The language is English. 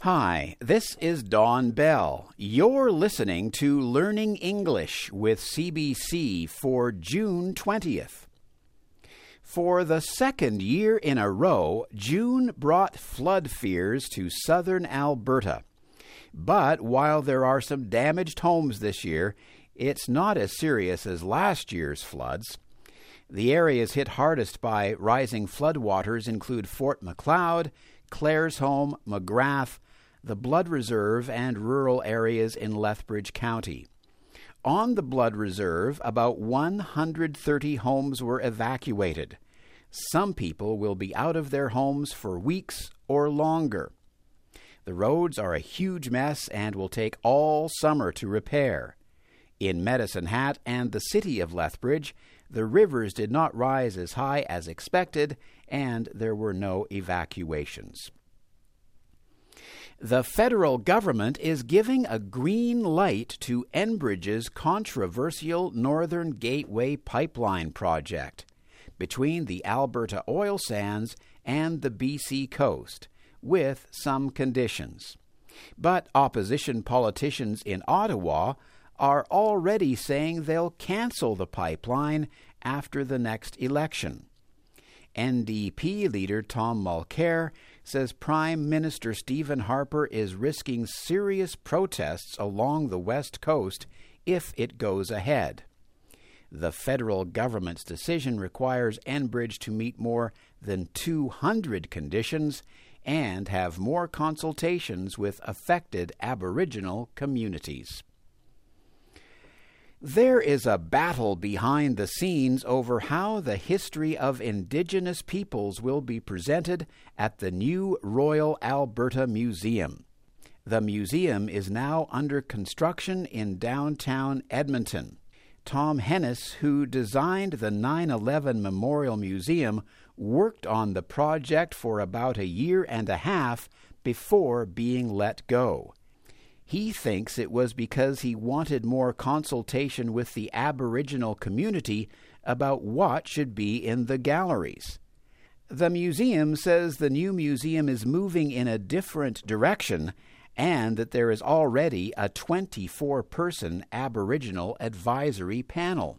Hi, this is Don Bell. You're listening to Learning English with CBC for June 20th. For the second year in a row, June brought flood fears to southern Alberta. But while there are some damaged homes this year, it's not as serious as last year's floods. The areas hit hardest by rising floodwaters include Fort Macleod, Claresholm, Magrath, the Blood Reserve, and rural areas in Lethbridge County. On the Blood Reserve, about 130 homes were evacuated. Some people will be out of their homes for weeks or longer. The roads are a huge mess and will take all summer to repair. In Medicine Hat and the city of Lethbridge, the rivers did not rise as high as expected, and there were no evacuations. The federal government is giving a green light to Enbridge's controversial Northern Gateway pipeline project between the Alberta oil sands and the BC coast, with some conditions. But opposition politicians in Ottawa are already saying they'll cancel the pipeline after the next election. NDP leader Tom Mulcair says Prime Minister Stephen Harper is risking serious protests along the West Coast if it goes ahead. The federal government's decision requires Enbridge to meet more than 200 conditions and have more consultations with affected Aboriginal communities. There is a battle behind the scenes over how the history of Indigenous peoples will be presented at the new Royal Alberta Museum. The museum is now under construction in downtown Edmonton. Tom Hennes, who designed the 9 11 Memorial Museum, worked on the project for about a year and a half before being let go. He thinks it was because he wanted more consultation with the Aboriginal community about what should be in the galleries. The museum says the new museum is moving in a different direction and that there is already a 24 person Aboriginal advisory panel.